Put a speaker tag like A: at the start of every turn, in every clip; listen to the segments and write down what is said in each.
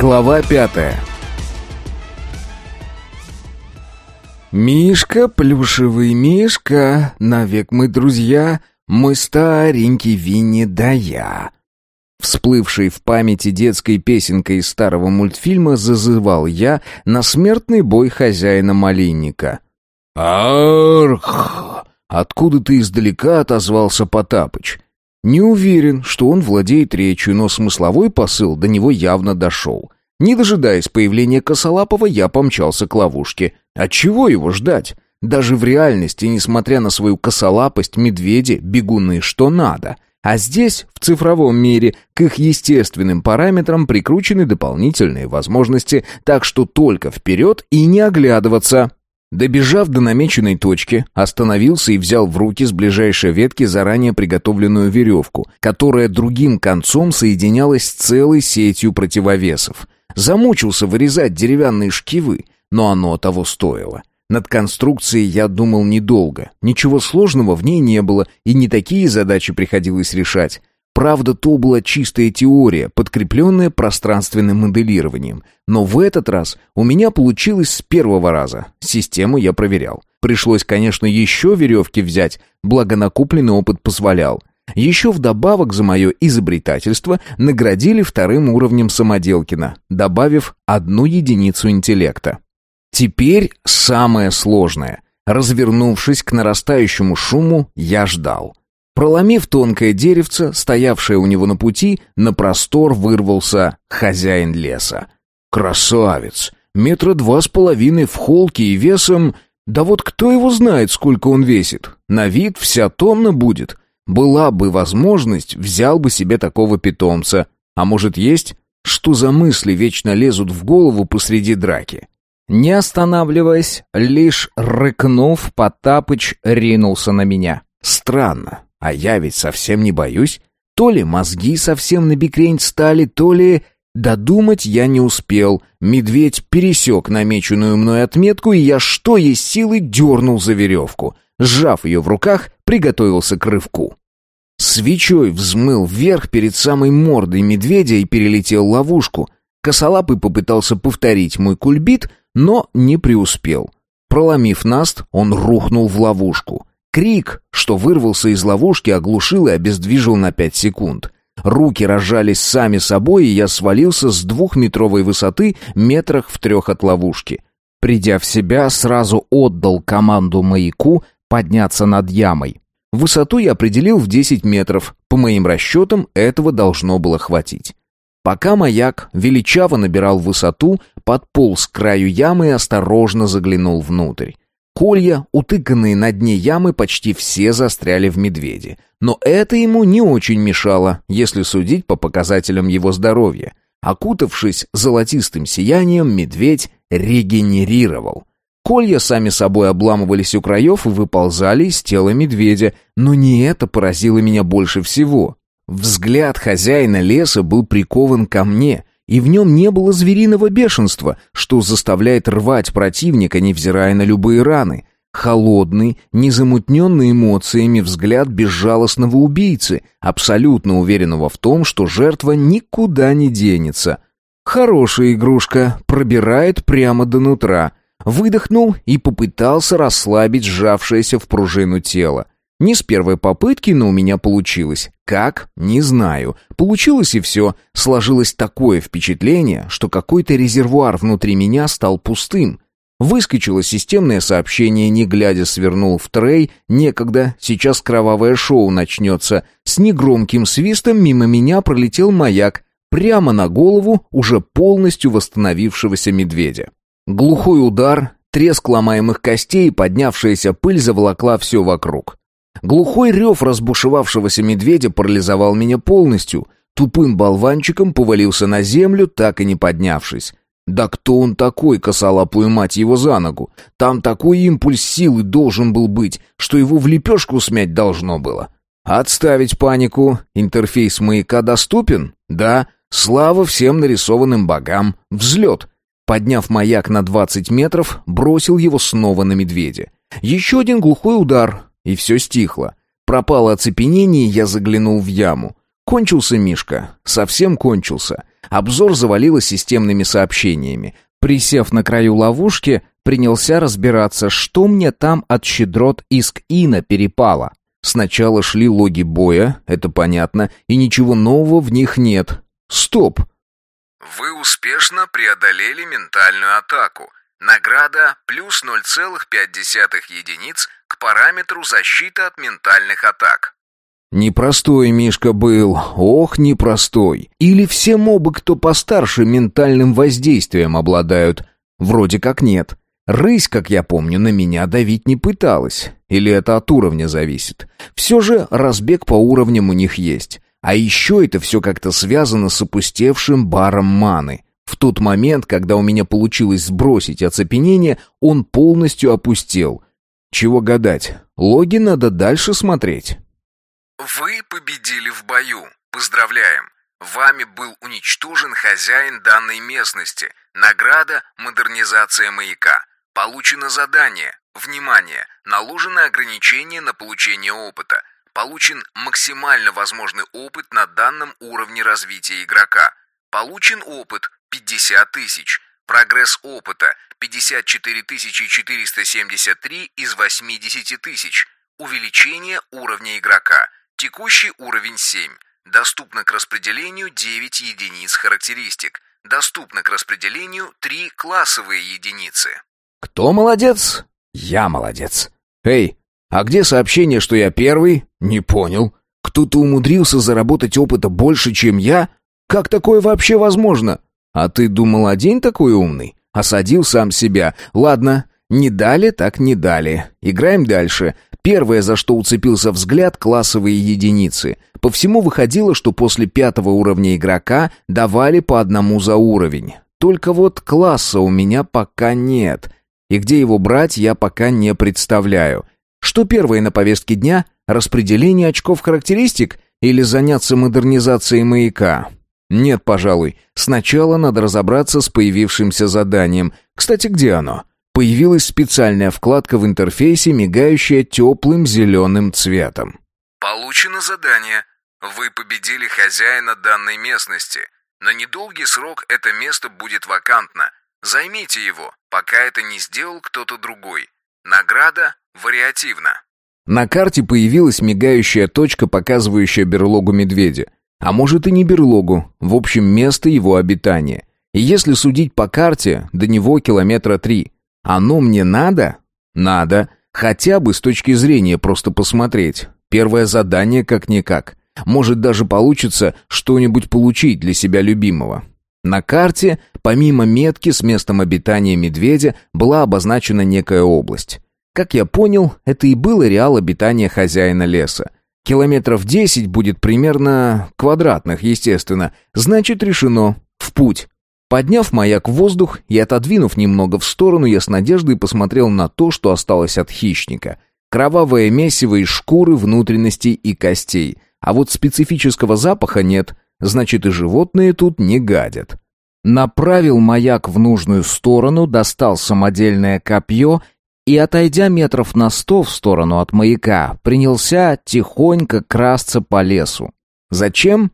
A: Глава пятая «Мишка, плюшевый мишка, навек мы друзья, мой старенький Винни да я». Всплывшей в памяти детской песенкой из старого мультфильма зазывал я на смертный бой хозяина малинника. «Арх!» Откуда-то издалека отозвался Потапыч. Не уверен, что он владеет речью, но смысловой посыл до него явно дошел. Не дожидаясь появления Косолапова, я помчался к ловушке. А чего его ждать? Даже в реальности, несмотря на свою косолапость, медведи, бегуны что надо. А здесь, в цифровом мире, к их естественным параметрам прикручены дополнительные возможности, так что только вперед и не оглядываться. Добежав до намеченной точки, остановился и взял в руки с ближайшей ветки заранее приготовленную веревку, которая другим концом соединялась с целой сетью противовесов. Замучился вырезать деревянные шкивы, но оно того стоило. Над конструкцией я думал недолго. Ничего сложного в ней не было, и не такие задачи приходилось решать. Правда, то была чистая теория, подкрепленная пространственным моделированием. Но в этот раз у меня получилось с первого раза. Систему я проверял. Пришлось, конечно, еще веревки взять, благо накопленный опыт позволял. Еще вдобавок за мое изобретательство наградили вторым уровнем самоделкина, добавив одну единицу интеллекта. Теперь самое сложное. Развернувшись к нарастающему шуму, я ждал. Проломив тонкое деревце, стоявшее у него на пути, на простор вырвался хозяин леса. Красавец! Метра два с половиной в холке и весом... Да вот кто его знает, сколько он весит? На вид вся тонна будет. Была бы возможность, взял бы себе такого питомца. А может есть? Что за мысли вечно лезут в голову посреди драки? Не останавливаясь, лишь рыкнув, Потапыч ринулся на меня. Странно, а я ведь совсем не боюсь. То ли мозги совсем на бикрень стали, то ли... Додумать я не успел. Медведь пересек намеченную мной отметку, и я что есть силы дернул за веревку. Сжав ее в руках, приготовился к рывку. Свечой взмыл вверх перед самой мордой медведя и перелетел ловушку. Косолапый попытался повторить мой кульбит, но не преуспел. Проломив наст, он рухнул в ловушку. Крик, что вырвался из ловушки, оглушил и обездвижил на пять секунд. Руки разжались сами собой, и я свалился с двухметровой высоты метрах в трех от ловушки. Придя в себя, сразу отдал команду маяку подняться над ямой. Высоту я определил в 10 метров. По моим расчетам, этого должно было хватить. Пока маяк величаво набирал высоту, подполз к краю ямы и осторожно заглянул внутрь. Колья, утыканные на дне ямы, почти все застряли в медведе. Но это ему не очень мешало, если судить по показателям его здоровья. Окутавшись золотистым сиянием, медведь регенерировал. Колья сами собой обламывались у краев и выползали из тела медведя, но не это поразило меня больше всего. Взгляд хозяина леса был прикован ко мне, и в нем не было звериного бешенства, что заставляет рвать противника, невзирая на любые раны. Холодный, незамутненный эмоциями взгляд безжалостного убийцы, абсолютно уверенного в том, что жертва никуда не денется. Хорошая игрушка, пробирает прямо до нутра. Выдохнул и попытался расслабить сжавшееся в пружину тело. Не с первой попытки, но у меня получилось. Как? Не знаю. Получилось и все. Сложилось такое впечатление, что какой-то резервуар внутри меня стал пустым. Выскочило системное сообщение, не глядя свернул в трей. Некогда, сейчас кровавое шоу начнется. С негромким свистом мимо меня пролетел маяк. Прямо на голову уже полностью восстановившегося медведя. Глухой удар, треск ломаемых костей, поднявшаяся пыль заволокла все вокруг. Глухой рев разбушевавшегося медведя парализовал меня полностью. Тупым болванчиком повалился на землю, так и не поднявшись. Да кто он такой, косолапую мать его за ногу? Там такой импульс силы должен был быть, что его в лепешку смять должно было. Отставить панику. Интерфейс маяка доступен? Да. Слава всем нарисованным богам. Взлет. Подняв маяк на 20 метров, бросил его снова на медведя. Еще один глухой удар, и все стихло. Пропало оцепенение, я заглянул в яму. Кончился Мишка. Совсем кончился. Обзор завалило системными сообщениями. Присев на краю ловушки, принялся разбираться, что мне там от щедрот иск Ина перепало. Сначала шли логи боя, это понятно, и ничего нового в них нет. Стоп!
B: Вы успешно преодолели ментальную атаку. Награда плюс 0,5 единиц к параметру защиты от ментальных атак.
A: Непростой Мишка был, ох, непростой. Или все мобы, кто постарше, ментальным воздействием обладают? Вроде как нет. Рысь, как я помню, на меня давить не пыталась. Или это от уровня зависит? Все же разбег по уровням у них есть. А еще это все как-то связано с опустевшим баром маны. В тот момент, когда у меня получилось сбросить оцепенение, он полностью опустел. Чего гадать? Логи надо дальше смотреть.
B: Вы победили в бою. Поздравляем. Вами был уничтожен хозяин данной местности. Награда «Модернизация маяка». Получено задание. Внимание! Наложено ограничение на получение опыта. Получен максимально возможный опыт на данном уровне развития игрока. Получен опыт 50 тысяч. Прогресс опыта 54 473 из 80 тысяч. Увеличение уровня игрока. Текущий уровень 7. Доступно к распределению 9 единиц характеристик. Доступно к распределению 3 классовые единицы.
A: Кто молодец? Я молодец. Эй, а где сообщение, что я первый? Не понял. Кто-то умудрился заработать опыта больше, чем я? Как такое вообще возможно? А ты думал один такой умный? Осадил сам себя. Ладно, не дали, так не дали. Играем дальше. Первое, за что уцепился взгляд, классовые единицы. По всему выходило, что после пятого уровня игрока давали по одному за уровень. Только вот класса у меня пока нет. И где его брать, я пока не представляю. Что первое на повестке дня? Распределение очков характеристик или заняться модернизацией маяка? Нет, пожалуй. Сначала надо разобраться с появившимся заданием. Кстати, где оно? Появилась специальная вкладка в интерфейсе, мигающая теплым зеленым цветом.
B: Получено задание. Вы победили хозяина данной местности. На недолгий срок это место будет вакантно. Займите его, пока это не сделал кто-то другой. Награда вариативна.
A: На карте появилась мигающая точка, показывающая берлогу медведя. А может и не берлогу, в общем, место его обитания. И если судить по карте, до него километра три. Оно мне надо? Надо. Хотя бы с точки зрения просто посмотреть. Первое задание как-никак. Может даже получится что-нибудь получить для себя любимого. На карте, помимо метки с местом обитания медведя, была обозначена некая область. Как я понял, это и был реал обитания хозяина леса. Километров десять будет примерно квадратных, естественно. Значит, решено. В путь. Подняв маяк в воздух и отодвинув немного в сторону, я с надеждой посмотрел на то, что осталось от хищника. Кровавое месиво из шкуры, внутренностей и костей. А вот специфического запаха нет — значит и животные тут не гадят. Направил маяк в нужную сторону, достал самодельное копье и, отойдя метров на сто в сторону от маяка, принялся тихонько красться по лесу. Зачем?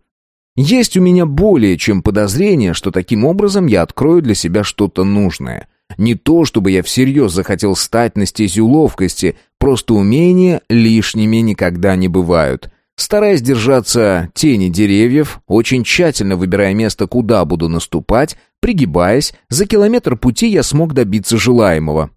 A: Есть у меня более чем подозрение, что таким образом я открою для себя что-то нужное. Не то, чтобы я всерьез захотел стать на стезю ловкости, просто умения лишними никогда не бывают. Стараясь держаться тени деревьев, очень тщательно выбирая место, куда буду наступать, пригибаясь, за километр пути я смог добиться желаемого.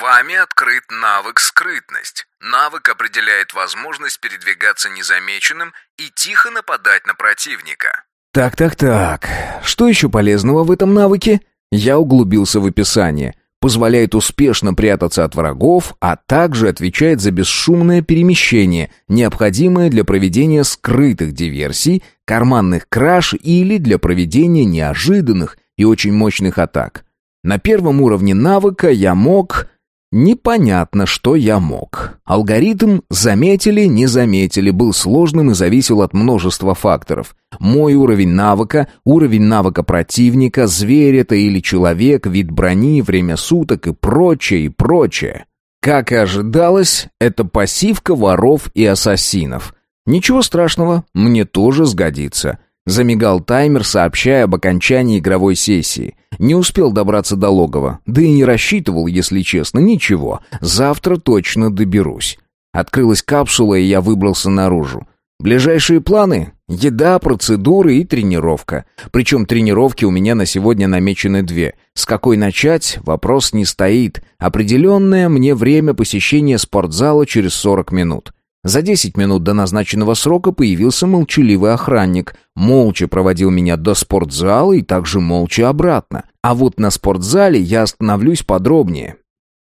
B: Вами открыт навык «Скрытность». Навык определяет возможность передвигаться незамеченным и тихо нападать на противника.
A: Так-так-так, что еще полезного в этом навыке? Я углубился в описание позволяет успешно прятаться от врагов, а также отвечает за бесшумное перемещение, необходимое для проведения скрытых диверсий, карманных краж или для проведения неожиданных и очень мощных атак. На первом уровне навыка я мог Непонятно, что я мог. Алгоритм заметили, не заметили, был сложным и зависел от множества факторов. Мой уровень навыка, уровень навыка противника, зверь это или человек, вид брони, время суток и прочее, и прочее. Как и ожидалось, это пассивка воров и ассасинов. Ничего страшного, мне тоже сгодится. Замигал таймер, сообщая об окончании игровой сессии. Не успел добраться до логова, да и не рассчитывал, если честно, ничего. Завтра точно доберусь. Открылась капсула, и я выбрался наружу. Ближайшие планы — еда, процедуры и тренировка. Причем тренировки у меня на сегодня намечены две. С какой начать, вопрос не стоит. Определенное мне время посещения спортзала через 40 минут. За 10 минут до назначенного срока появился молчаливый охранник. Молча проводил меня до спортзала и также молча обратно. А вот на спортзале я остановлюсь подробнее.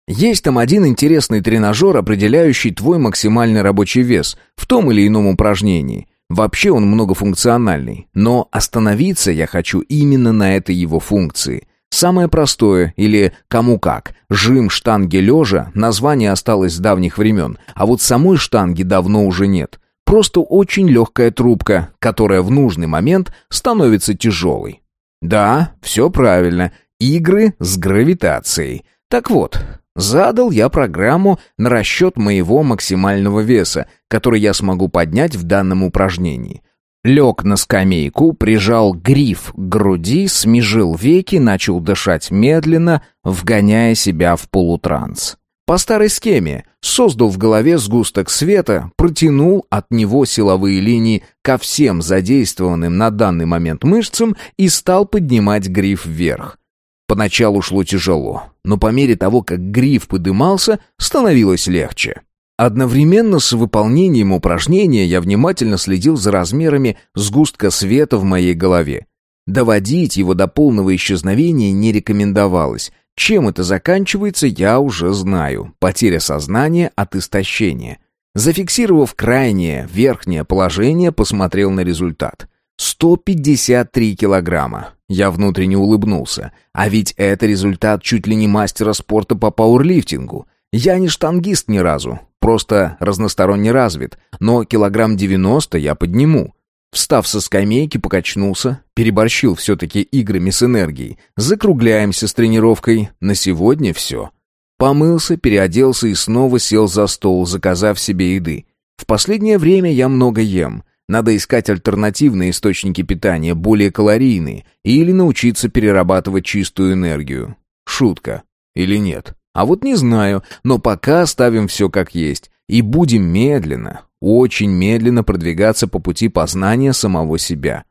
A: Есть там один интересный тренажер, определяющий твой максимальный рабочий вес в том или ином упражнении. Вообще он многофункциональный, но остановиться я хочу именно на этой его функции. Самое простое, или кому как, жим штанги лежа, название осталось с давних времен, а вот самой штанги давно уже нет. Просто очень легкая трубка, которая в нужный момент становится тяжелой. Да, все правильно, игры с гравитацией. Так вот, Задал я программу на расчет моего максимального веса, который я смогу поднять в данном упражнении. Лег на скамейку, прижал гриф к груди, смежил веки, начал дышать медленно, вгоняя себя в полутранс. По старой схеме создал в голове сгусток света, протянул от него силовые линии ко всем задействованным на данный момент мышцам и стал поднимать гриф вверх. Поначалу шло тяжело, но по мере того, как гриф подымался, становилось легче. Одновременно с выполнением упражнения я внимательно следил за размерами сгустка света в моей голове. Доводить его до полного исчезновения не рекомендовалось. Чем это заканчивается, я уже знаю. Потеря сознания от истощения. Зафиксировав крайнее верхнее положение, посмотрел на результат. 153 килограмма. Я внутренне улыбнулся. А ведь это результат чуть ли не мастера спорта по пауэрлифтингу. Я не штангист ни разу, просто разносторонне развит, но килограмм 90 я подниму. Встав со скамейки, покачнулся, переборщил все-таки играми с энергией. Закругляемся с тренировкой. На сегодня все. Помылся, переоделся и снова сел за стол, заказав себе еды. В последнее время я много ем. Надо искать альтернативные источники питания, более калорийные, или научиться перерабатывать чистую энергию. Шутка. Или нет? А вот не знаю, но пока оставим все как есть. И будем медленно, очень медленно продвигаться по пути познания самого себя.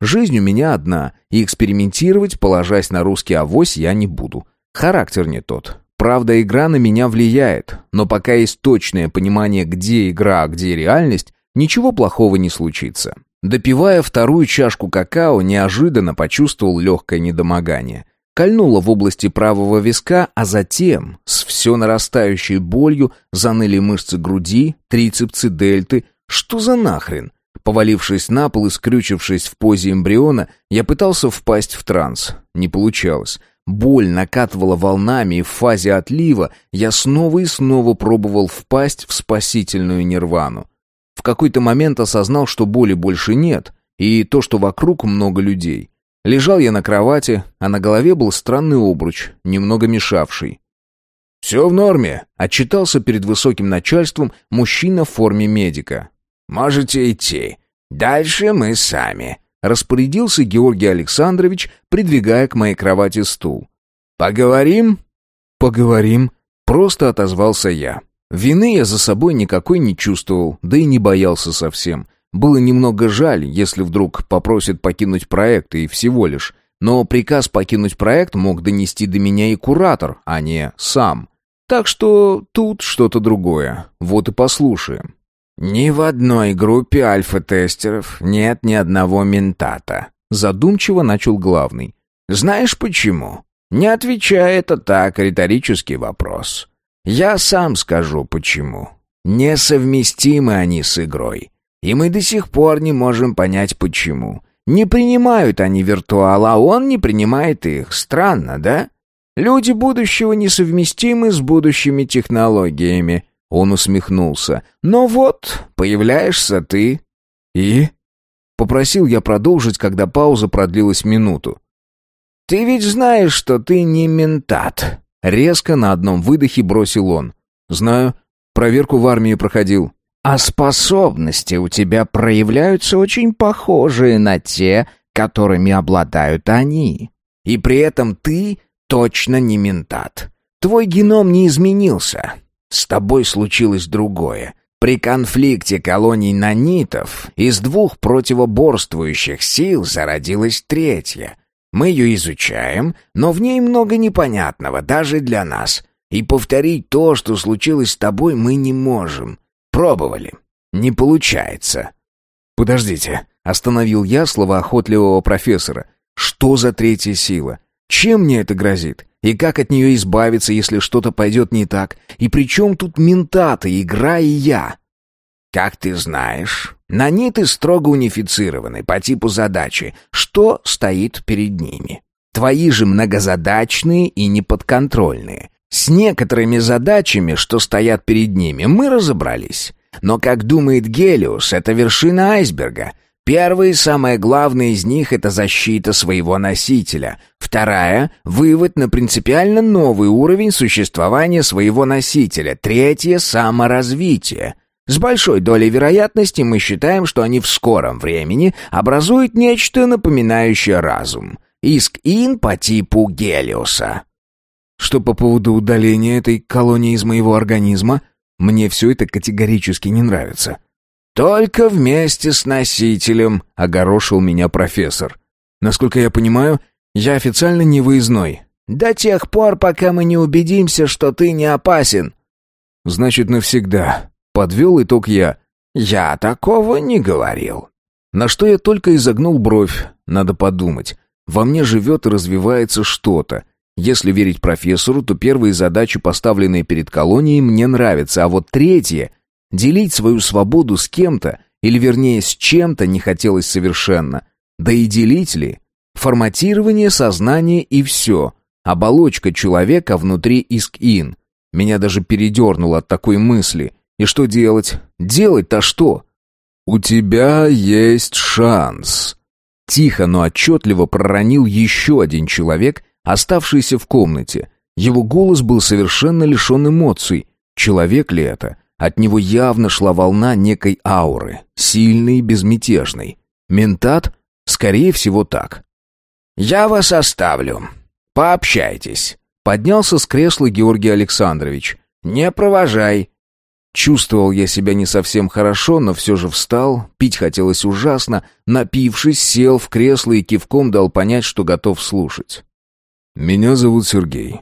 A: Жизнь у меня одна, и экспериментировать, положась на русский авось, я не буду. Характер не тот. Правда, игра на меня влияет, но пока есть точное понимание, где игра, а где реальность, Ничего плохого не случится. Допивая вторую чашку какао, неожиданно почувствовал легкое недомогание. Кольнуло в области правого виска, а затем, с все нарастающей болью, заныли мышцы груди, трицепсы, дельты. Что за нахрен? Повалившись на пол и скрючившись в позе эмбриона, я пытался впасть в транс. Не получалось. Боль накатывала волнами, и в фазе отлива я снова и снова пробовал впасть в спасительную нирвану. В какой-то момент осознал, что боли больше нет, и то, что вокруг много людей. Лежал я на кровати, а на голове был странный обруч, немного мешавший. «Все в норме», — отчитался перед высоким начальством мужчина в форме медика. «Можете идти. Дальше мы сами», — распорядился Георгий Александрович, придвигая к моей кровати стул. «Поговорим?» «Поговорим», — просто отозвался я. Вины я за собой никакой не чувствовал, да и не боялся совсем. Было немного жаль, если вдруг попросят покинуть проект и всего лишь. Но приказ покинуть проект мог донести до меня и куратор, а не сам. Так что тут что-то другое. Вот и послушаем. «Ни в одной группе альфа-тестеров нет ни одного ментата», задумчиво начал главный. «Знаешь почему?» «Не отвечай, это так, риторический вопрос. Я сам скажу почему. Несовместимы они с игрой. И мы до сих пор не можем понять почему. Не принимают они виртуал, а он не принимает их. Странно, да? Люди будущего несовместимы с будущими технологиями. Он усмехнулся. Но вот, появляешься ты. И? Попросил я продолжить, когда пауза продлилась минуту. Ты ведь знаешь, что ты не ментат. Резко на одном выдохе бросил он. «Знаю. Проверку в армии проходил».
C: А способности у тебя проявляются очень похожие на те, которыми обладают они. И при этом ты точно не ментат. Твой геном не изменился. С тобой случилось другое. При конфликте колоний нанитов из двух противоборствующих сил зародилась третья. Мы ее изучаем, но в ней много непонятного даже для нас. И повторить то, что случилось с тобой, мы не можем. Пробовали. Не получается.
A: Подождите, остановил я слова охотливого профессора. Что за третья сила? Чем мне это грозит? И как от нее избавиться, если что-то пойдет не так? И при чем тут ментаты, игра и я?
C: Как ты знаешь, наниты строго унифицированы по типу задачи, что стоит перед ними. Твои же многозадачные и неподконтрольные. С некоторыми задачами, что стоят перед ними, мы разобрались. Но, как думает Гелиус, это вершина айсберга. Первая и самая главная из них — это защита своего носителя. Вторая — вывод на принципиально новый уровень существования своего носителя. Третья — саморазвитие. С большой долей вероятности мы считаем, что они в скором времени образуют нечто напоминающее разум. Иск-ин по типу Гелиуса.
A: Что по поводу удаления этой колонии из моего организма, мне все это категорически не нравится.
C: «Только вместе с носителем», — огорошил меня профессор.
A: «Насколько я понимаю, я официально не выездной».
C: «До тех пор, пока мы не убедимся, что ты не опасен».
A: «Значит, навсегда», — подвел итог я.
C: «Я такого не говорил».
A: На что я только изогнул бровь, надо подумать. Во мне живет и развивается что-то. Если верить профессору, то первые задачи, поставленные перед колонией, мне нравятся, а вот третье — Делить свою свободу с кем-то, или вернее с чем-то не хотелось совершенно. Да и делить ли? Форматирование сознания и все. Оболочка человека внутри иск-ин. Меня даже передернуло от такой мысли. И что делать? Делать-то что? «У тебя есть шанс». Тихо, но отчетливо проронил еще один человек, оставшийся в комнате. Его голос был совершенно лишен эмоций. Человек ли это? От него явно шла волна некой ауры, сильной и безмятежной. Ментат? Скорее всего, так.
C: «Я вас оставлю. Пообщайтесь».
A: Поднялся с кресла Георгий Александрович.
C: «Не провожай».
A: Чувствовал я себя не совсем хорошо, но все же встал, пить хотелось ужасно, напившись, сел в кресло и кивком дал понять, что готов слушать. «Меня зовут Сергей.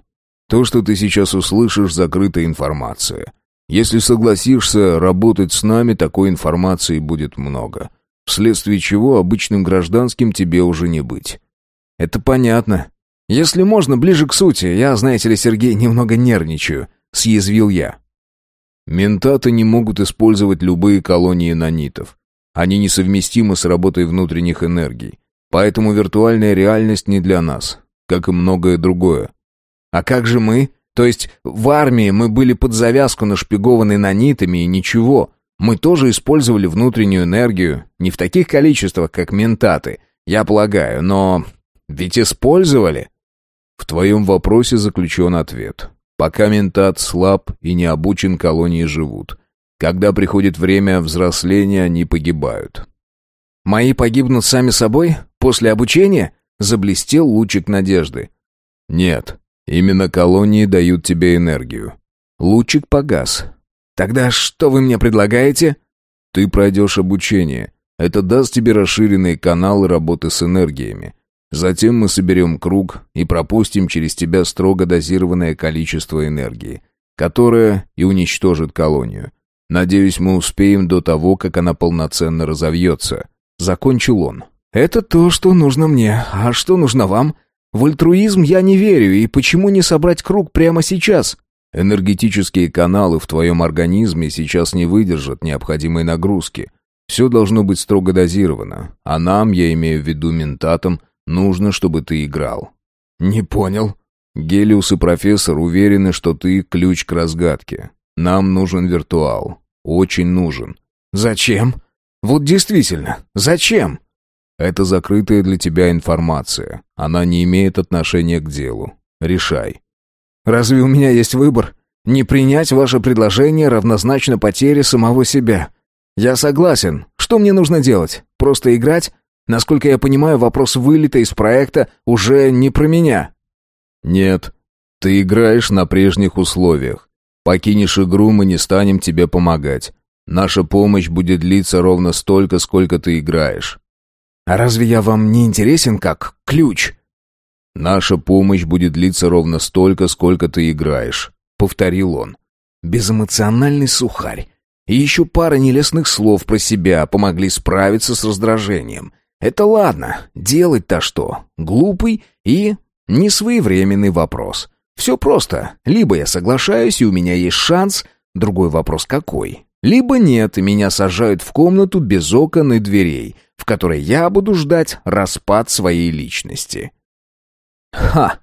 A: То, что ты сейчас услышишь, закрытая информация. Если согласишься работать с нами, такой информации будет много. Вследствие чего обычным гражданским тебе уже не быть.
C: Это понятно. Если можно, ближе к сути. Я, знаете ли, Сергей, немного нервничаю, съязвил я.
A: Ментаты не могут использовать любые колонии нанитов. Они несовместимы с работой внутренних энергий. Поэтому виртуальная реальность не для нас, как и многое другое.
C: А как же мы? То есть в армии мы были под завязку нашпигованы нанитами и ничего. Мы тоже использовали внутреннюю энергию, не в таких количествах, как ментаты, я полагаю, но ведь использовали.
A: В твоем вопросе заключен ответ. Пока ментат слаб и не обучен, колонии живут. Когда приходит время взросления, они погибают.
C: «Мои погибнут сами собой? После обучения?» Заблестел лучик надежды.
A: «Нет. Именно колонии дают тебе энергию.
C: Лучик погас. Тогда что вы мне предлагаете?
A: Ты пройдешь обучение. Это даст тебе расширенные каналы работы с энергиями. Затем мы соберем круг и пропустим через тебя строго дозированное количество энергии, которое и уничтожит колонию. Надеюсь, мы успеем до того, как она полноценно разовьется. Закончил он.
C: Это то, что нужно мне. А что нужно вам? В альтруизм я не верю, и почему не собрать круг прямо сейчас?
A: Энергетические каналы в твоем организме сейчас не выдержат необходимой нагрузки. Все должно быть строго дозировано, а нам, я имею в виду ментатам, нужно, чтобы ты играл.
C: Не понял.
A: Гелиус и профессор уверены, что ты ключ к разгадке. Нам нужен виртуал. Очень нужен.
C: Зачем? Вот действительно, зачем?
A: Это закрытая для тебя информация. Она не имеет отношения к делу. Решай.
C: Разве у меня есть выбор?
A: Не принять ваше предложение равнозначно потере самого себя. Я согласен. Что мне нужно делать? Просто играть? Насколько я понимаю, вопрос вылета из проекта уже не про меня.
D: Нет. Ты играешь на прежних условиях. Покинешь игру, мы не станем тебе помогать. Наша помощь будет длиться ровно столько, сколько ты играешь.
A: А разве я вам не интересен как ключ?
D: Наша помощь будет длиться ровно столько, сколько ты играешь, повторил он.
A: Безэмоциональный сухарь. И еще пара нелестных слов про себя помогли справиться с раздражением. Это ладно, делать-то что? Глупый и несвоевременный вопрос. Все просто. Либо я соглашаюсь, и у меня есть шанс. Другой вопрос какой? Либо нет, и меня сажают в комнату без окон и дверей, в которой я буду ждать распад своей личности. Ха!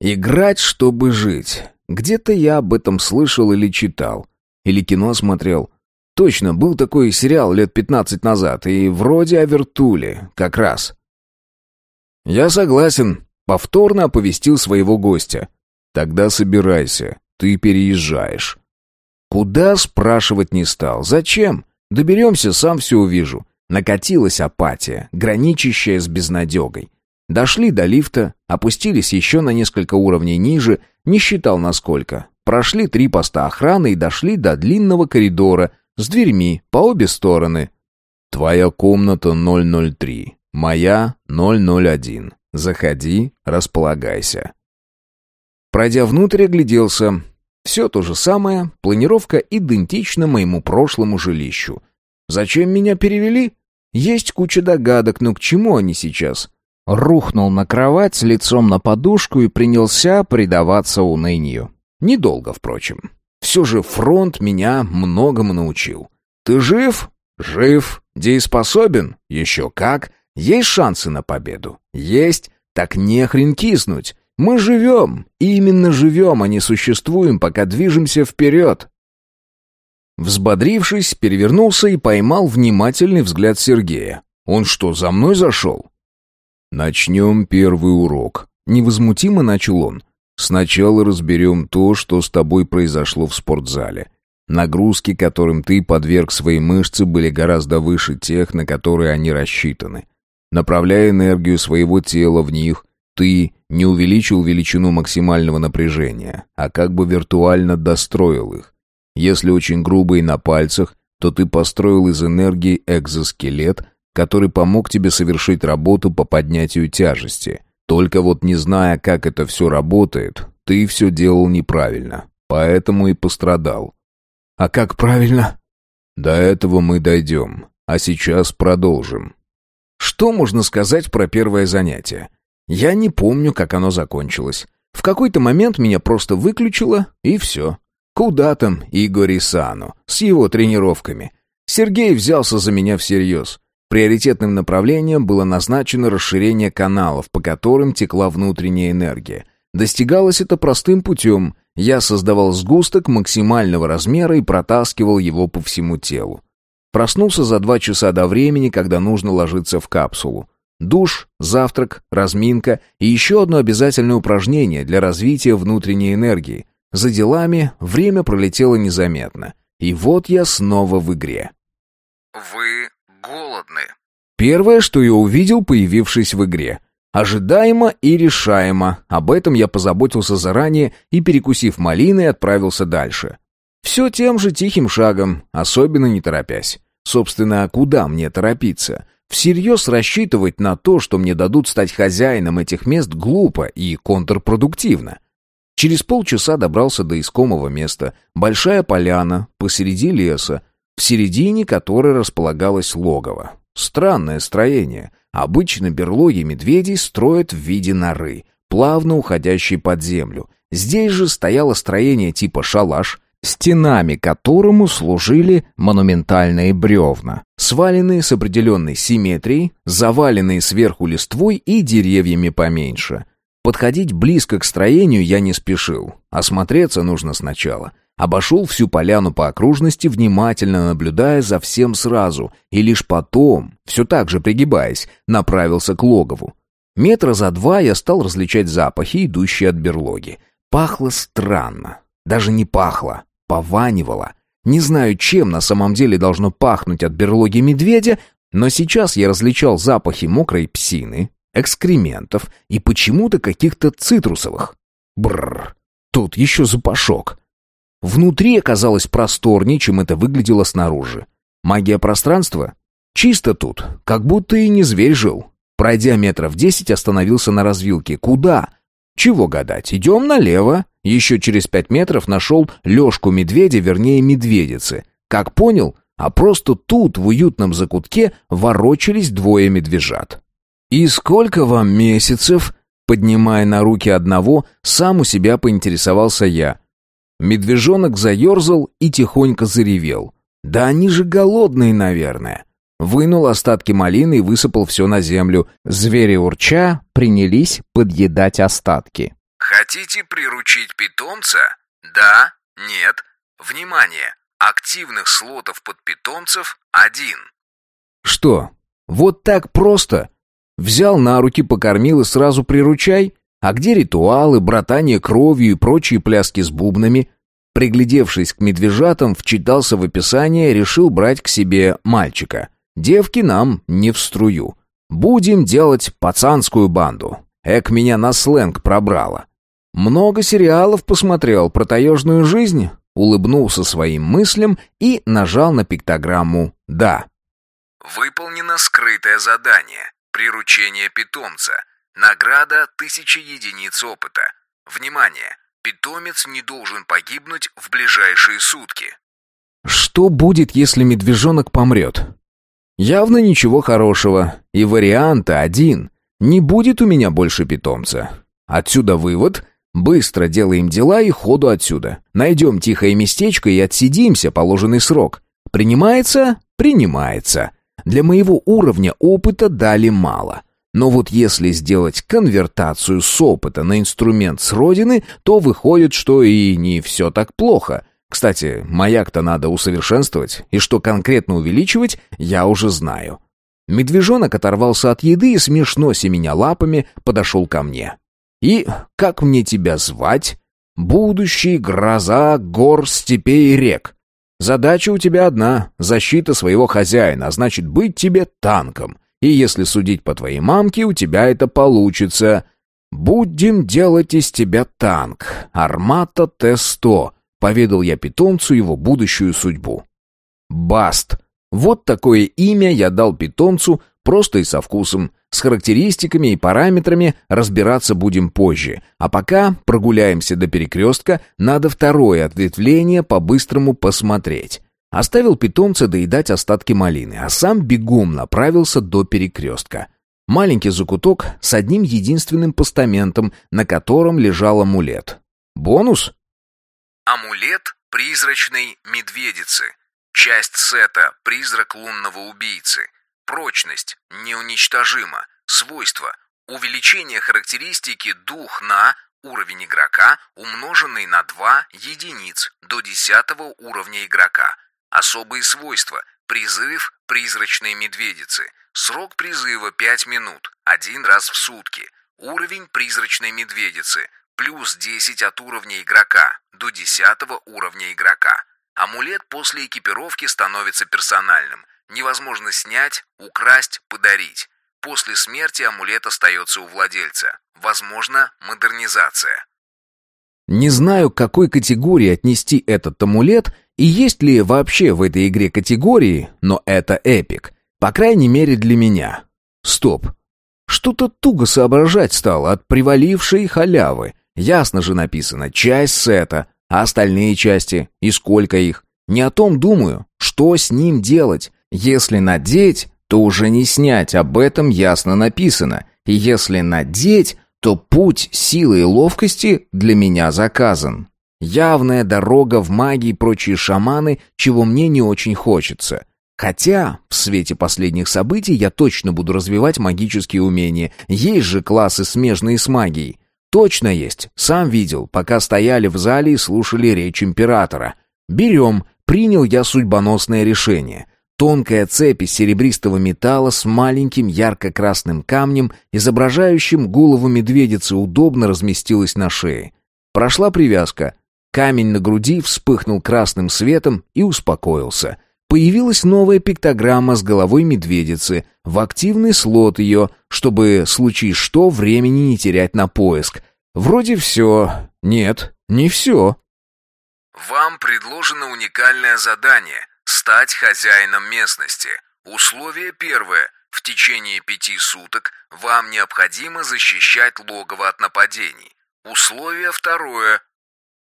A: Играть, чтобы жить. Где-то я об этом слышал или читал. Или кино смотрел. Точно, был такой сериал лет пятнадцать назад, и вроде о вертуле, как раз. Я согласен, повторно оповестил своего гостя.
D: Тогда собирайся, ты переезжаешь.
A: Куда, спрашивать не стал. Зачем? Доберемся, сам все увижу. Накатилась апатия, граничащая с безнадегой. Дошли до лифта, опустились еще на несколько уровней ниже, не считал насколько. Прошли три поста охраны и дошли до длинного коридора с дверьми по обе стороны.
D: «Твоя комната 003, моя 001. Заходи, располагайся».
A: Пройдя внутрь, огляделся. Все то же самое, планировка идентична моему прошлому жилищу. Зачем меня перевели? Есть куча догадок, но к чему они сейчас? Рухнул на кровать лицом на подушку и принялся предаваться унынию. Недолго, впрочем. Все же фронт меня многому научил. Ты жив? Жив. Дееспособен? Еще как. Есть шансы на победу? Есть. Так не хрен киснуть. Мы живем, и именно живем, а не существуем, пока движемся вперед. Взбодрившись, перевернулся и поймал внимательный взгляд Сергея. Он что, за мной зашел?
D: «Начнем первый урок», — невозмутимо начал он. «Сначала разберем то, что с тобой произошло в спортзале. Нагрузки, которым ты подверг свои мышцы, были гораздо выше тех, на которые они рассчитаны. Направляя энергию своего тела в них, ты не увеличил величину максимального напряжения, а как бы виртуально достроил их. Если очень грубо на пальцах, то ты построил из энергии экзоскелет, который помог тебе совершить работу по поднятию тяжести. Только вот не зная, как это все работает, ты все делал неправильно, поэтому и пострадал.
A: А как правильно?
D: До этого мы дойдем, а сейчас продолжим.
A: Что можно сказать про первое занятие? Я не помню, как оно закончилось. В какой-то момент меня просто выключило, и все. Куда там Игорь Исану с его тренировками? Сергей взялся за меня всерьез. Приоритетным направлением было назначено расширение каналов, по которым текла внутренняя энергия. Достигалось это простым путем. Я создавал сгусток максимального размера и протаскивал его по всему телу. Проснулся за два часа до времени, когда нужно ложиться в капсулу. Душ, завтрак, разминка и еще одно обязательное упражнение для развития внутренней энергии. За делами время пролетело незаметно. И вот я снова в игре.
B: Вы голодны.
A: Первое, что я увидел, появившись в игре. Ожидаемо и решаемо. Об этом я позаботился заранее и, перекусив малиной, отправился дальше. Все тем же тихим шагом, особенно не торопясь. Собственно, куда мне торопиться? Всерьез рассчитывать на то, что мне дадут стать хозяином этих мест, глупо и контрпродуктивно. Через полчаса добрался до искомого места. Большая поляна посреди леса, в середине которой располагалось логово. Странное строение. Обычно берлоги медведей строят в виде норы, плавно уходящей под землю. Здесь же стояло строение типа шалаш, стенами которому служили монументальные бревна, сваленные с определенной симметрией, заваленные сверху листвой и деревьями поменьше. Подходить близко к строению я не спешил. Осмотреться нужно сначала. Обошел всю поляну по окружности, внимательно наблюдая за всем сразу, и лишь потом, все так же пригибаясь, направился к логову. Метра за два я стал различать запахи, идущие от берлоги. Пахло странно. Даже не пахло, пованивало. Не знаю, чем на самом деле должно пахнуть от берлоги медведя, но сейчас я различал запахи мокрой псины, экскрементов и почему-то каких-то цитрусовых. Бррр, тут еще запашок. Внутри оказалось просторнее, чем это выглядело снаружи. Магия пространства? Чисто тут, как будто и не зверь жил. Пройдя метров десять, остановился на развилке. Куда? Чего гадать, идем налево. Еще через пять метров нашел лёжку медведя, вернее медведицы. Как понял, а просто тут, в уютном закутке, ворочались двое медвежат. «И сколько вам месяцев?» Поднимая на руки одного, сам у себя поинтересовался я. Медвежонок заерзал и тихонько заревел. «Да они же голодные, наверное». Вынул остатки малины и высыпал все на землю. Звери урча принялись подъедать остатки.
B: Хотите приручить питомца? Да? Нет? Внимание! Активных слотов под питомцев один.
A: Что? Вот так просто? Взял на руки, покормил и сразу приручай? А где ритуалы, братание кровью и прочие пляски с бубнами? Приглядевшись к медвежатам, вчитался в описание, решил брать к себе мальчика. Девки нам не в струю. Будем делать пацанскую банду. Эк меня на сленг пробрало. Много сериалов посмотрел про таежную жизнь, улыбнулся своим мыслям и нажал на пиктограмму «Да».
B: Выполнено скрытое задание. Приручение питомца. Награда тысячи единиц опыта. Внимание! Питомец не должен погибнуть в ближайшие сутки.
A: Что будет, если медвежонок помрет? Явно ничего хорошего. И варианта один. Не будет у меня больше питомца. Отсюда вывод. Быстро делаем дела и ходу отсюда. Найдем тихое местечко и отсидимся положенный срок. Принимается? Принимается. Для моего уровня опыта дали мало. Но вот если сделать конвертацию с опыта на инструмент с родины, то выходит, что и не все так плохо. Кстати, маяк-то надо усовершенствовать, и что конкретно увеличивать, я уже знаю. Медвежонок оторвался от еды и, смешно семеня лапами, подошел ко мне. «И как мне тебя звать?» «Будущий гроза гор, степей и рек. Задача у тебя одна — защита своего хозяина, а значит, быть тебе танком. И если судить по твоей мамке, у тебя это получится. Будем делать из тебя танк. Армата Т-100», Поведал я питомцу его будущую судьбу. Баст. Вот такое имя я дал питомцу, просто и со вкусом. С характеристиками и параметрами разбираться будем позже. А пока прогуляемся до перекрестка, надо второе ответвление по-быстрому посмотреть. Оставил питомца доедать остатки малины, а сам бегом направился до перекрестка. Маленький закуток с одним единственным постаментом, на котором лежал амулет. Бонус?
B: Амулет призрачной медведицы. Часть сета «Призрак лунного убийцы». Прочность неуничтожима. Свойства. Увеличение характеристики дух на уровень игрока, умноженный на 2 единиц до 10 уровня игрока. Особые свойства. Призыв призрачной медведицы. Срок призыва 5 минут, один раз в сутки. Уровень призрачной медведицы – плюс 10 от уровня игрока до 10 уровня игрока. Амулет после экипировки становится персональным. Невозможно снять, украсть, подарить. После смерти амулет остается у владельца. Возможно, модернизация.
A: Не знаю, к какой категории отнести этот амулет и есть ли вообще в этой игре категории, но это эпик. По крайней мере для меня. Стоп. Что-то туго соображать стало от привалившей халявы. Ясно же написано «часть сета», а остальные части и сколько их. Не о том думаю, что с ним делать. Если надеть, то уже не снять, об этом ясно написано. И если надеть, то путь силы и ловкости для меня заказан. Явная дорога в магии и прочие шаманы, чего мне не очень хочется. Хотя, в свете последних событий я точно буду развивать магические умения. Есть же классы, смежные с магией. Точно есть. Сам видел, пока стояли в зале и слушали речь императора. Берем. Принял я судьбоносное решение. Тонкая цепь из серебристого металла с маленьким ярко-красным камнем, изображающим голову медведицы, удобно разместилась на шее. Прошла привязка. Камень на груди вспыхнул красным светом и успокоился. Появилась новая пиктограмма с головой медведицы, в активный слот ее, чтобы, случись что, времени не терять на поиск. Вроде все. Нет, не все.
B: Вам предложено уникальное задание – стать хозяином местности. Условие первое – в течение пяти суток вам необходимо защищать логово от нападений. Условие второе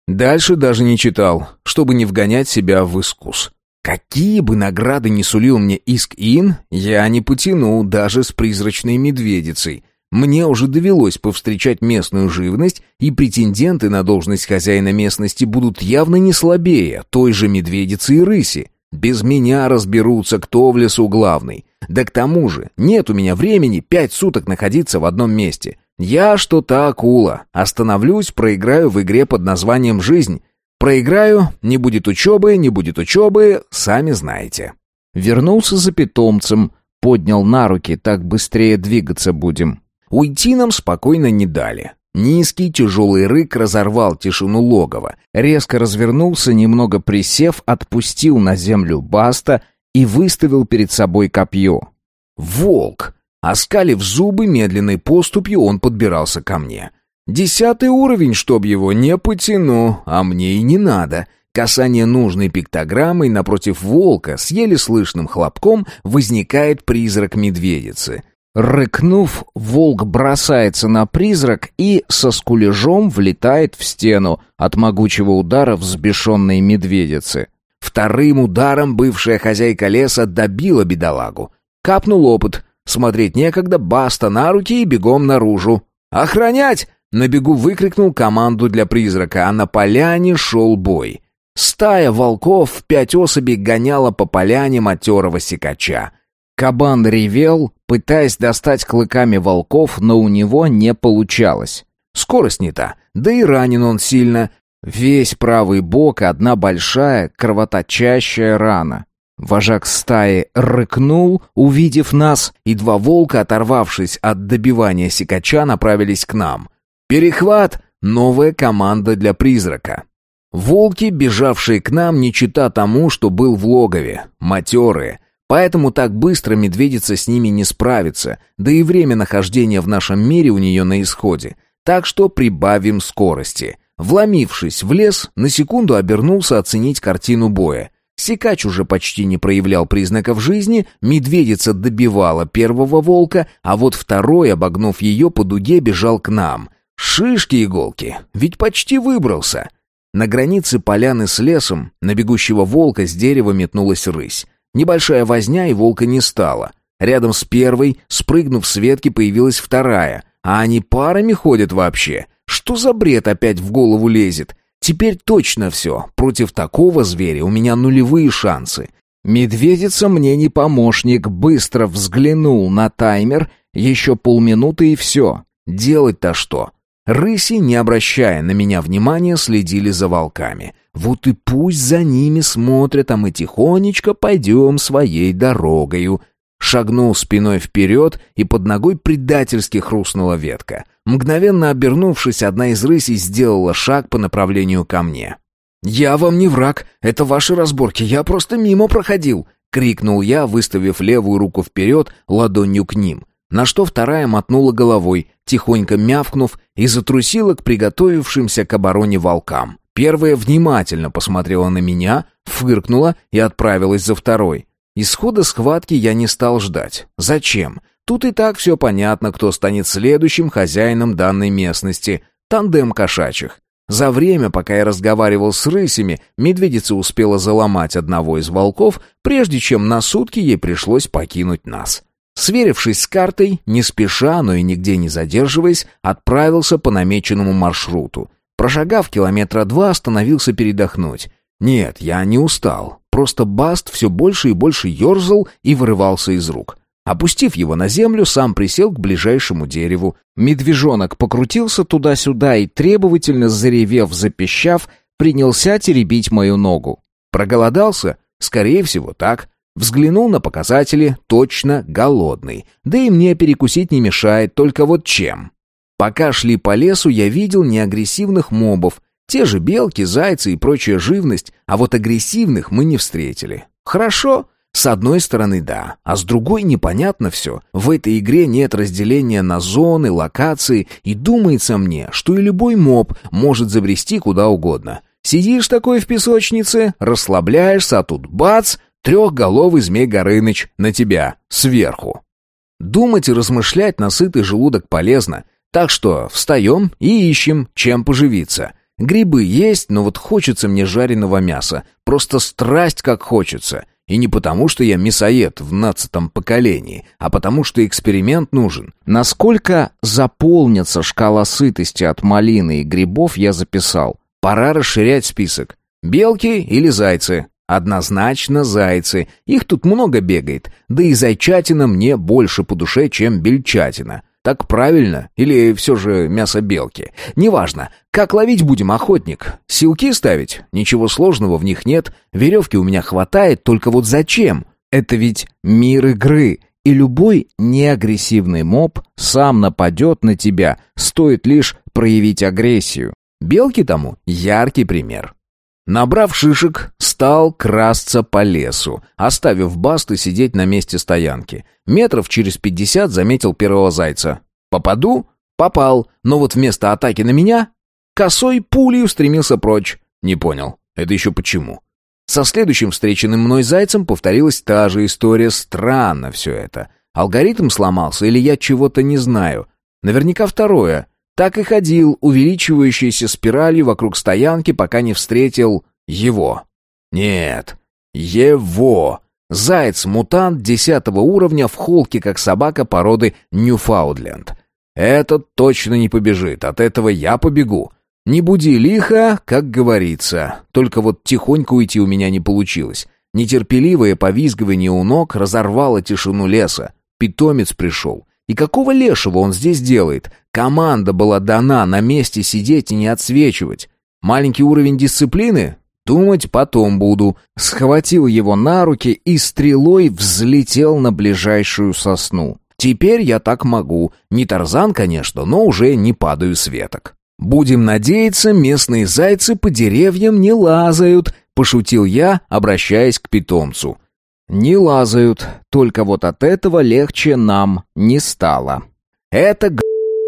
A: Дальше даже не читал, чтобы не вгонять себя в искус. Какие бы награды ни сулил мне Иск-Ин, я не потяну даже с призрачной медведицей. Мне уже довелось повстречать местную живность, и претенденты на должность хозяина местности будут явно не слабее той же медведицы и рыси. Без меня разберутся, кто в лесу главный. Да к тому же, нет у меня времени пять суток находиться в одном месте. Я что-то акула. Остановлюсь, проиграю в игре под названием «Жизнь». Проиграю, не будет учебы, не будет учебы, сами знаете. Вернулся за питомцем, поднял на руки, так быстрее двигаться будем. Уйти нам спокойно не дали. Низкий тяжелый рык разорвал тишину логова. Резко развернулся, немного присев, отпустил на землю Баста и выставил перед собой копье. «Волк!» Оскалив зубы медленной поступью, он подбирался ко мне. Десятый уровень, чтоб его не потяну, а мне и не надо. Касание нужной пиктограммой напротив волка с еле слышным хлопком возникает призрак медведицы. Рыкнув, волк бросается на призрак и со скулежом влетает в стену от могучего удара взбешенной медведицы. Вторым ударом бывшая хозяйка леса добила бедолагу. Капнул опыт, Смотреть некогда, баста на руки и бегом наружу. «Охранять!» — на бегу выкрикнул команду для призрака, а на поляне шел бой. Стая волков в пять особей гоняла по поляне матерого сикача. Кабан ревел, пытаясь достать клыками волков, но у него не получалось. Скорость не та, да и ранен он сильно. Весь правый бок — одна большая, кровоточащая рана. Вожак стаи рыкнул, увидев нас, и два волка, оторвавшись от добивания сикача, направились к нам. «Перехват!» — новая команда для призрака. Волки, бежавшие к нам, не чита тому, что был в логове, матерые. Поэтому так быстро медведица с ними не справится, да и время нахождения в нашем мире у нее на исходе. Так что прибавим скорости. Вломившись в лес, на секунду обернулся оценить картину боя — Сикач уже почти не проявлял признаков жизни, медведица добивала первого волка, а вот второй, обогнув ее по дуге, бежал к нам. Шишки-иголки, ведь почти выбрался. На границе поляны с лесом на бегущего волка с дерева метнулась рысь. Небольшая возня, и волка не стало. Рядом с первой, спрыгнув с ветки, появилась вторая. А они парами ходят вообще. Что за бред опять в голову лезет? Теперь точно все. Против такого зверя у меня нулевые шансы. Медведица мне не помощник, быстро взглянул на таймер, еще полминуты и все. Делать-то что? Рыси, не обращая на меня внимания, следили за волками. Вот и пусть за ними смотрят, а мы тихонечко пойдем своей дорогою. Шагнул спиной вперед, и под ногой предательски хрустнула ветка. Мгновенно обернувшись, одна из рысей сделала шаг по направлению ко мне. «Я вам не враг, это ваши разборки, я просто мимо проходил!» — крикнул я, выставив левую руку вперед, ладонью к ним. На что вторая мотнула головой, тихонько мявкнув, и затрусила к приготовившимся к обороне волкам. Первая внимательно посмотрела на меня, фыркнула и отправилась за второй. Исхода схватки я не стал ждать. Зачем? Тут и так все понятно, кто станет следующим хозяином данной местности. Тандем кошачьих. За время, пока я разговаривал с рысями, медведица успела заломать одного из волков, прежде чем на сутки ей пришлось покинуть нас. Сверившись с картой, не спеша, но и нигде не задерживаясь, отправился по намеченному маршруту. Прошагав километра два, остановился передохнуть. Нет, я не устал. Просто Баст все больше и больше ерзал и вырывался из рук. Опустив его на землю, сам присел к ближайшему дереву. Медвежонок покрутился туда-сюда и, требовательно заревев, запищав, принялся теребить мою ногу. Проголодался? Скорее всего, так. Взглянул на показатели, точно голодный. Да и мне перекусить не мешает, только вот чем. Пока шли по лесу, я видел неагрессивных мобов, Те же белки, зайцы и прочая живность, а вот агрессивных мы не встретили. Хорошо, с одной стороны, да, а с другой непонятно все. В этой игре нет разделения на зоны, локации, и думается мне, что и любой моб может забрести куда угодно. Сидишь такой в песочнице, расслабляешься, а тут бац, трехголовый змей Горыныч на тебя, сверху. Думать и размышлять на сытый желудок полезно, так что встаем и ищем, чем поживиться. Грибы есть, но вот хочется мне жареного мяса, просто страсть как хочется. И не потому, что я мясоед в нацатом поколении, а потому, что эксперимент нужен. Насколько заполнится шкала сытости от малины и грибов, я записал. Пора расширять список. Белки или зайцы? Однозначно зайцы. Их тут много бегает. Да и зайчатина мне больше по душе, чем бельчатина. Так правильно? Или все же мясо белки? Неважно. Как ловить будем, охотник? Силки ставить? Ничего сложного в них нет. Веревки у меня хватает, только вот зачем? Это ведь мир игры. И любой неагрессивный моб сам нападет на тебя, стоит лишь проявить агрессию. Белки тому яркий пример. Набрав шишек, стал красться по лесу, оставив Басту сидеть на месте стоянки. Метров через пятьдесят заметил первого зайца. «Попаду?» «Попал, но вот вместо атаки на меня...» Косой пулей устремился прочь. Не понял. Это еще почему? Со следующим встреченным мной зайцем повторилась та же история. Странно все это. Алгоритм сломался или я чего-то не знаю. Наверняка второе. Так и ходил, увеличивающейся спиралью вокруг стоянки, пока не встретил его. Нет, его. Заяц-мутант десятого уровня в холке, как собака породы Ньюфаундленд. Этот точно не побежит, от этого я побегу. Не буди лихо, как говорится. Только вот тихонько уйти у меня не получилось. Нетерпеливое повизгивание у ног разорвало тишину леса. Питомец пришел. И какого лешего он здесь делает? Команда была дана на месте сидеть и не отсвечивать. Маленький уровень дисциплины? Думать потом буду. Схватил его на руки и стрелой взлетел на ближайшую сосну. Теперь я так могу. Не Тарзан, конечно, но уже не падаю с веток. Будем надеяться, местные зайцы по деревьям не лазают, пошутил я, обращаясь к питомцу. Не лазают, только вот от этого легче нам не стало. Эта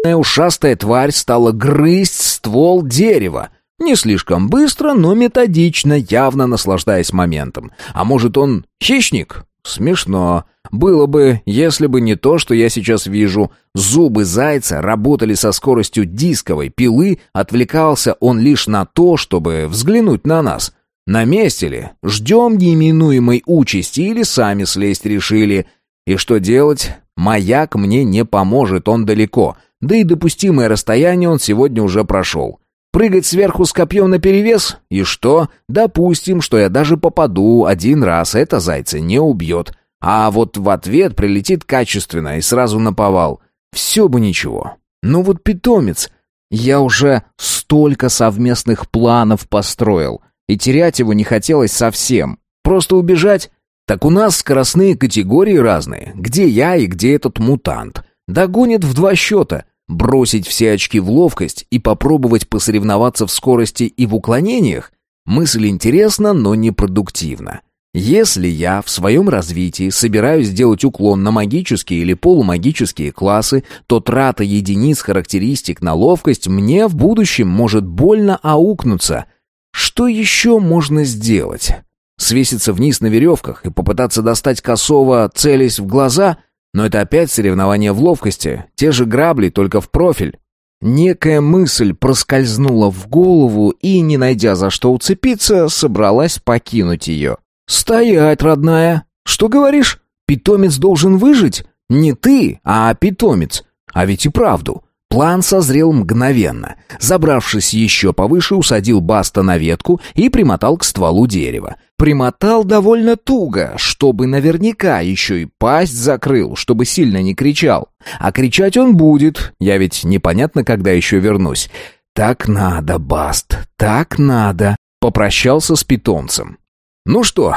A: г***ная ушастая тварь стала грызть ствол дерева. Не слишком быстро, но методично, явно наслаждаясь моментом. А может он хищник? Смешно. Было бы, если бы не то, что я сейчас вижу. Зубы зайца работали со скоростью дисковой пилы, отвлекался он лишь на то, чтобы взглянуть на нас. На месте ли? Ждем неименуемой участи или сами слезть решили? И что делать? Маяк мне не поможет, он далеко. Да и допустимое расстояние он сегодня уже прошел. Прыгать сверху с копьем наперевес? И что? Допустим, что я даже попаду один раз, это зайца не убьет. А вот в ответ прилетит качественно и сразу наповал. Все бы ничего. Ну вот питомец. Я уже столько совместных планов построил и терять его не хотелось совсем. Просто убежать? Так у нас скоростные категории разные. Где я и где этот мутант? Догонит в два счета. Бросить все очки в ловкость и попробовать посоревноваться в скорости и в уклонениях? Мысль интересна, но непродуктивна. Если я в своем развитии собираюсь сделать уклон на магические или полумагические классы, то трата единиц характеристик на ловкость мне в будущем может больно аукнуться – что еще можно сделать? Свеситься вниз на веревках и попытаться достать косого, целясь в глаза? Но это опять соревнование в ловкости. Те же грабли, только в профиль. Некая мысль проскользнула в голову и, не найдя за что уцепиться, собралась покинуть ее. «Стоять, родная! Что говоришь? Питомец должен выжить? Не ты, а питомец. А ведь и правду. План созрел мгновенно. Забравшись еще повыше, усадил Баста на ветку и примотал к стволу дерева. Примотал довольно туго, чтобы наверняка еще и пасть закрыл, чтобы сильно не кричал. А кричать он будет, я ведь непонятно, когда еще вернусь. «Так надо, Баст, так надо», — попрощался с питомцем. «Ну что,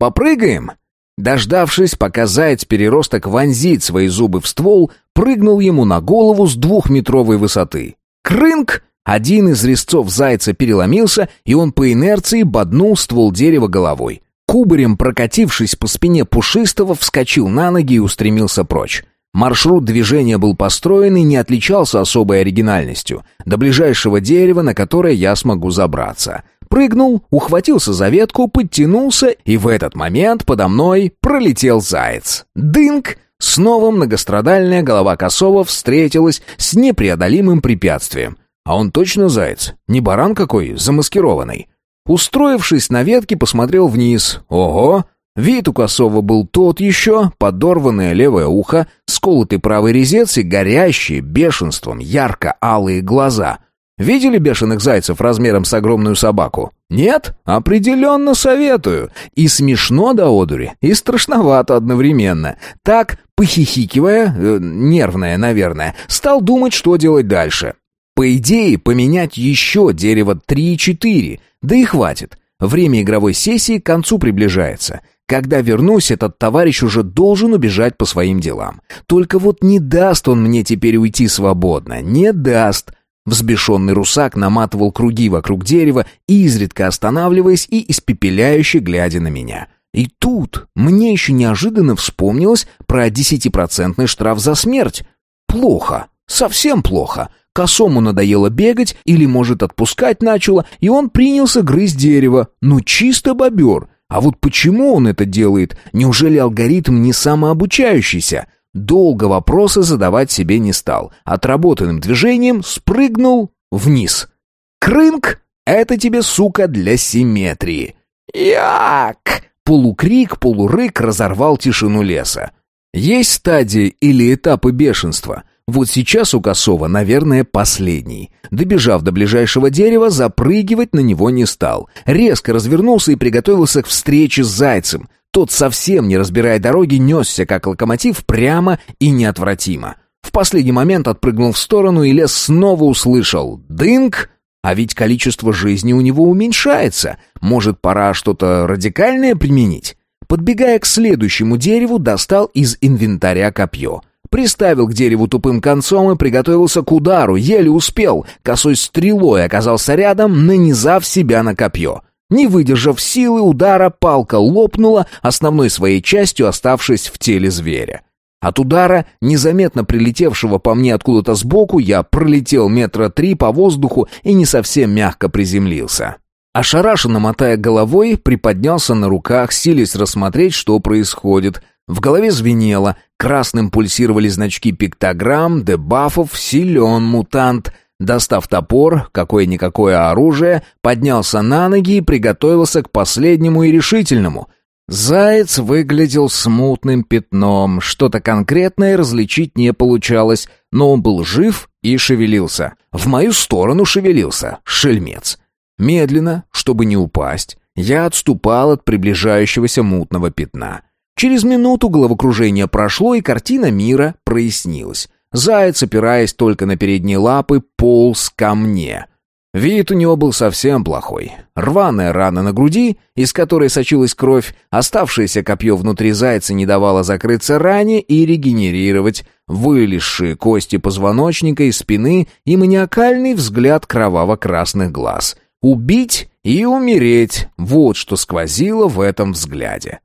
A: попрыгаем?» Дождавшись, пока заяц-переросток вонзит свои зубы в ствол, прыгнул ему на голову с двухметровой высоты. Крынк! Один из резцов зайца переломился, и он по инерции боднул ствол дерева головой. Кубарем прокатившись по спине пушистого, вскочил на ноги и устремился прочь. Маршрут движения был построен и не отличался особой оригинальностью. До ближайшего дерева, на которое я смогу забраться. Прыгнул, ухватился за ветку, подтянулся, и в этот момент подо мной пролетел заяц. Дынк! Снова многострадальная голова Косова встретилась с непреодолимым препятствием. А он точно заяц, не баран какой, замаскированный. Устроившись на ветке, посмотрел вниз. Ого! Вид у Косова был тот еще, подорванное левое ухо, сколотый правый резец и горящие бешенством ярко-алые глаза. Видели бешеных зайцев размером с огромную собаку? Нет? Определенно советую. И смешно до одури, и страшновато одновременно. Так, похихикивая, э, нервная, наверное, стал думать, что делать дальше. По идее, поменять еще дерево 3-4, да и хватит. Время игровой сессии к концу приближается. Когда вернусь, этот товарищ уже должен убежать по своим делам. Только вот не даст он мне теперь уйти свободно. Не даст. Взбешенный русак наматывал круги вокруг дерева, изредка останавливаясь и испепеляюще глядя на меня. И тут мне еще неожиданно вспомнилось про десятипроцентный штраф за смерть. Плохо. Совсем плохо. Косому надоело бегать или, может, отпускать начало, и он принялся грызть дерево. Ну, чисто бобер. А вот почему он это делает? Неужели алгоритм не самообучающийся? Долго вопросы задавать себе не стал. Отработанным движением спрыгнул вниз. Крынк — это тебе, сука, для симметрии. Як! Полукрик, полурык разорвал тишину леса. Есть стадии или этапы бешенства — вот сейчас у Косова, наверное, последний. Добежав до ближайшего дерева, запрыгивать на него не стал. Резко развернулся и приготовился к встрече с зайцем. Тот, совсем не разбирая дороги, несся, как локомотив, прямо и неотвратимо. В последний момент отпрыгнул в сторону, и лес снова услышал «Дынк!» А ведь количество жизни у него уменьшается. Может, пора что-то радикальное применить? Подбегая к следующему дереву, достал из инвентаря копье — Приставил к дереву тупым концом и приготовился к удару, еле успел. Косой стрелой оказался рядом, нанизав себя на копье. Не выдержав силы удара, палка лопнула, основной своей частью оставшись в теле зверя. От удара, незаметно прилетевшего по мне откуда-то сбоку, я пролетел метра три по воздуху и не совсем мягко приземлился. Ошарашенно мотая головой, приподнялся на руках, силясь рассмотреть, что происходит — в голове звенело, красным пульсировали значки пиктограмм, дебафов, силен мутант. Достав топор, какое-никакое оружие, поднялся на ноги и приготовился к последнему и решительному. Заяц выглядел смутным пятном, что-то конкретное различить не получалось, но он был жив и шевелился. В мою сторону шевелился, шельмец. Медленно, чтобы не упасть, я отступал от приближающегося мутного пятна. Через минуту головокружение прошло, и картина мира прояснилась. Заяц, опираясь только на передние лапы, полз ко мне. Вид у него был совсем плохой. Рваная рана на груди, из которой сочилась кровь, оставшееся копье внутри зайца не давало закрыться ране и регенерировать, вылезшие кости позвоночника и спины и маниакальный взгляд кроваво-красных глаз. Убить и умереть — вот что сквозило в этом взгляде.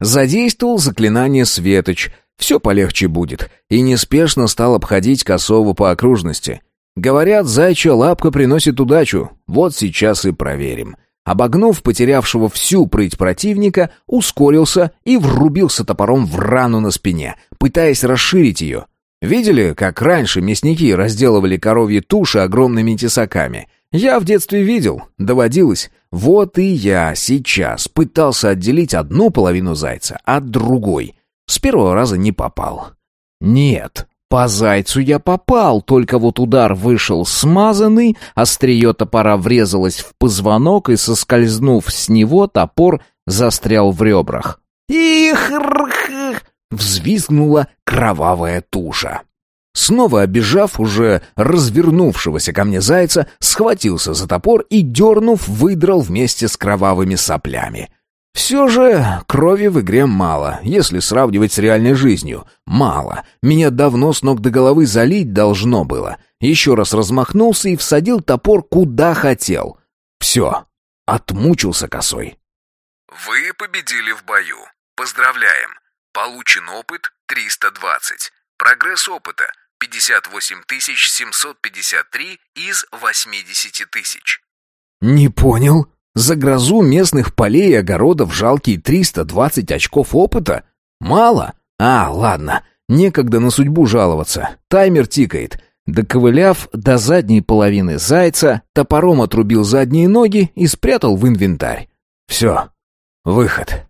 A: Задействовал заклинание «Светоч», все полегче будет, и неспешно стал обходить Косову по окружности. Говорят, зайчья лапка приносит удачу, вот сейчас и проверим. Обогнув потерявшего всю прыть противника, ускорился и врубился топором в рану на спине, пытаясь расширить ее. Видели, как раньше мясники разделывали коровьи туши огромными тесаками? Я в детстве видел, доводилось. Вот и я сейчас пытался отделить одну половину зайца от другой. С первого раза не попал. Нет, по зайцу я попал, только вот удар вышел смазанный, острие топора врезалось в позвонок и, соскользнув с него, топор застрял в ребрах. «Их!» — взвизгнула кровавая туша. Снова обижав уже развернувшегося ко мне зайца, схватился за топор и, дернув, выдрал вместе с кровавыми соплями. Все же крови в игре мало, если сравнивать с реальной жизнью. Мало. Меня давно с ног до головы залить должно было. Еще раз размахнулся и всадил топор куда хотел. Все. Отмучился косой.
B: Вы победили в бою. Поздравляем. Получен опыт 320. Прогресс опыта 58 753 из 80 тысяч.
A: Не понял. За грозу местных полей и огородов жалкие 320 очков опыта? Мало? А, ладно. Некогда на судьбу жаловаться. Таймер тикает. Доковыляв до задней половины зайца, топором отрубил задние ноги и спрятал в инвентарь. Все. Выход.